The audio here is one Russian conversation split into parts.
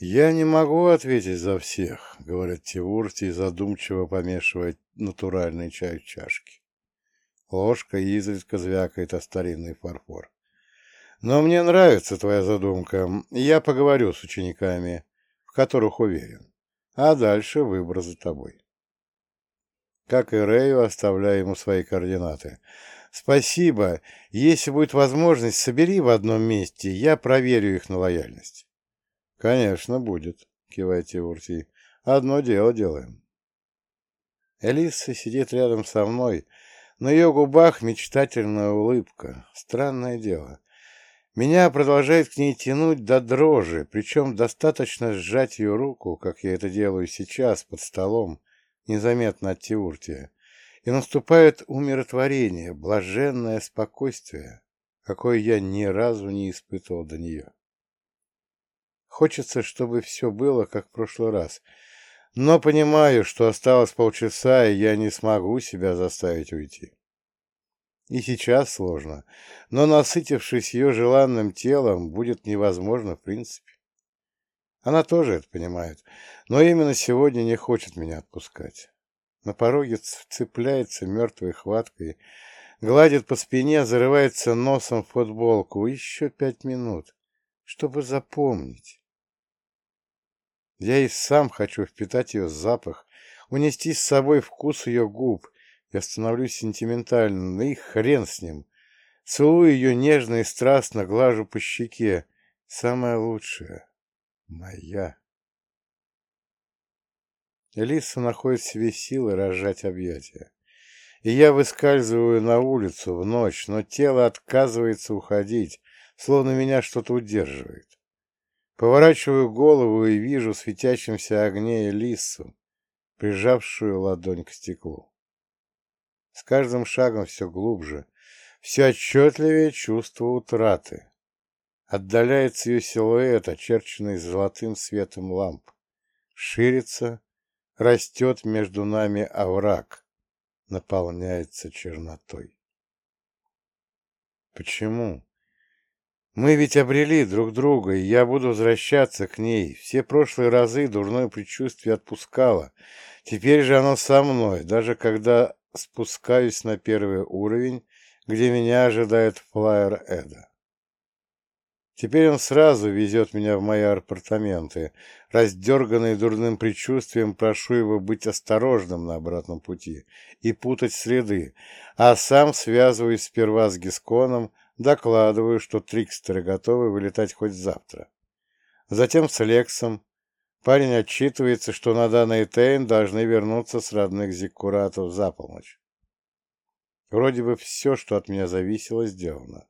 «Я не могу ответить за всех», — говорит Тивурти, задумчиво помешивая натуральный чай в чашке. Ложка изредка звякает о старинный фарфор. «Но мне нравится твоя задумка. Я поговорю с учениками, в которых уверен. А дальше выбор за тобой». Как и Рэю, оставляю ему свои координаты. «Спасибо. Если будет возможность, собери в одном месте, я проверю их на лояльность». «Конечно, будет», — кивает Тивуртий. «Одно дело делаем». Элиса сидит рядом со мной. На ее губах мечтательная улыбка. Странное дело. Меня продолжает к ней тянуть до дрожи, причем достаточно сжать ее руку, как я это делаю сейчас, под столом, незаметно от Тиуртия, и наступает умиротворение, блаженное спокойствие, какое я ни разу не испытывал до нее. Хочется, чтобы все было, как в прошлый раз. Но понимаю, что осталось полчаса, и я не смогу себя заставить уйти. И сейчас сложно, но, насытившись ее желанным телом, будет невозможно в принципе. Она тоже это понимает, но именно сегодня не хочет меня отпускать. На пороге цепляется мертвой хваткой, гладит по спине, зарывается носом в футболку. Еще пять минут, чтобы запомнить. Я и сам хочу впитать ее запах, унести с собой вкус ее губ. Я становлюсь сентиментальным, и хрен с ним. Целую ее нежно и страстно, глажу по щеке. Самая лучшая. Моя. Элиса находит в себе силы разжать объятия. И я выскальзываю на улицу в ночь, но тело отказывается уходить, словно меня что-то удерживает. Поворачиваю голову и вижу в светящемся огне Элису, прижавшую ладонь к стеклу. С каждым шагом все глубже, все отчетливее чувство утраты. Отдаляется ее силуэт, очерченный золотым светом ламп. Ширится, растет между нами овраг, наполняется чернотой. Почему? Мы ведь обрели друг друга, и я буду возвращаться к ней. Все прошлые разы дурное предчувствие отпускало. Теперь же оно со мной, даже когда спускаюсь на первый уровень, где меня ожидает флайер Эда. Теперь он сразу везет меня в мои апартаменты. Раздерганный дурным предчувствием, прошу его быть осторожным на обратном пути и путать следы, а сам связываюсь сперва с Гисконом, Докладываю, что трикстеры готовы вылетать хоть завтра. Затем с Лексом. Парень отчитывается, что на данный Тейн должны вернуться с родных зиккуратов за полночь. Вроде бы все, что от меня зависело, сделано.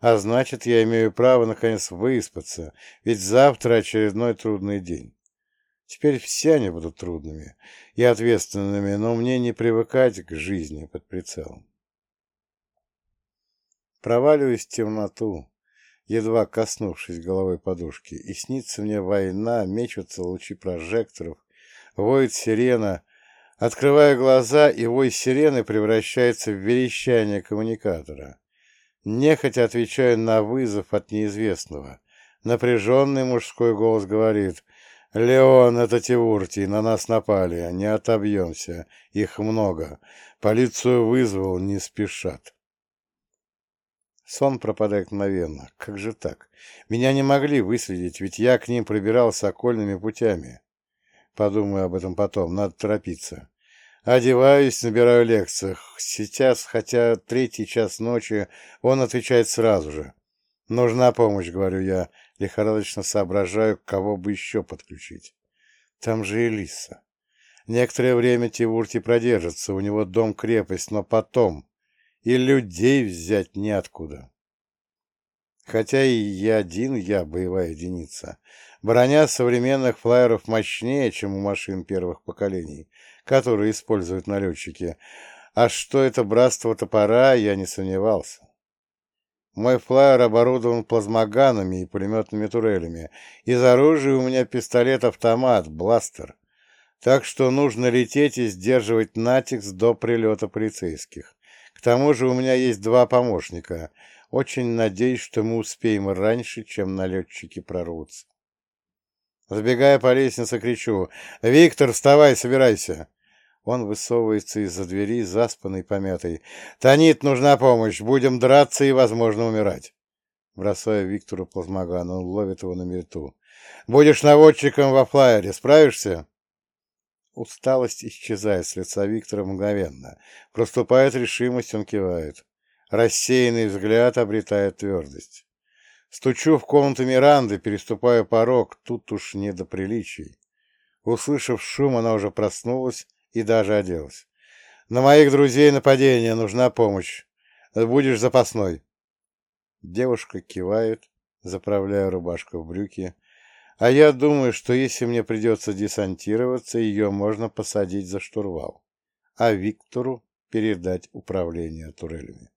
А значит, я имею право наконец выспаться, ведь завтра очередной трудный день. Теперь все они будут трудными и ответственными, но мне не привыкать к жизни под прицелом. Проваливаюсь в темноту, едва коснувшись головой подушки, и снится мне война, мечутся лучи прожекторов, воет сирена. Открывая глаза, и вой сирены превращается в верещание коммуникатора. Нехотя отвечаю на вызов от неизвестного. Напряженный мужской голос говорит «Леон, это Тивуртий, на нас напали, не отобьемся, их много, полицию вызвал, не спешат». Сон пропадает мгновенно. Как же так? Меня не могли выследить, ведь я к ним пробирался окольными путями. Подумаю об этом потом, надо торопиться. Одеваюсь, набираю лекциях. Сейчас, хотя третий час ночи, он отвечает сразу же. Нужна помощь, говорю я, лихорадочно соображаю, кого бы еще подключить. Там же Элиса. Некоторое время Тивурти продержится, у него дом-крепость, но потом и людей взять неоткуда. Хотя и я один, я боевая единица. Броня современных флайеров мощнее, чем у машин первых поколений, которые используют налетчики. А что это братство топора, я не сомневался. Мой флайер оборудован плазмоганами и пулеметными турелями. Из оружия у меня пистолет-автомат, бластер. Так что нужно лететь и сдерживать натикс до прилета полицейских. К тому же у меня есть два помощника. Очень надеюсь, что мы успеем раньше, чем налетчики прорвутся. Забегая по лестнице, кричу. «Виктор, вставай, собирайся!» Он высовывается из-за двери, заспанный, помятый. «Танит, нужна помощь! Будем драться и, возможно, умирать!» Бросаю Виктору плазмоган, он ловит его на мету. «Будешь наводчиком во флайере, справишься?» Усталость исчезает с лица Виктора мгновенно. Проступает решимость, он кивает. Рассеянный взгляд обретает твердость. Стучу в комнату Миранды, переступаю порог, тут уж не до приличий. Услышав шум, она уже проснулась и даже оделась. «На моих друзей нападение, нужна помощь. Будешь запасной». Девушка кивает, заправляя рубашку в брюки, а я думаю, что если мне придется десантироваться, ее можно посадить за штурвал, а Виктору передать управление турелями.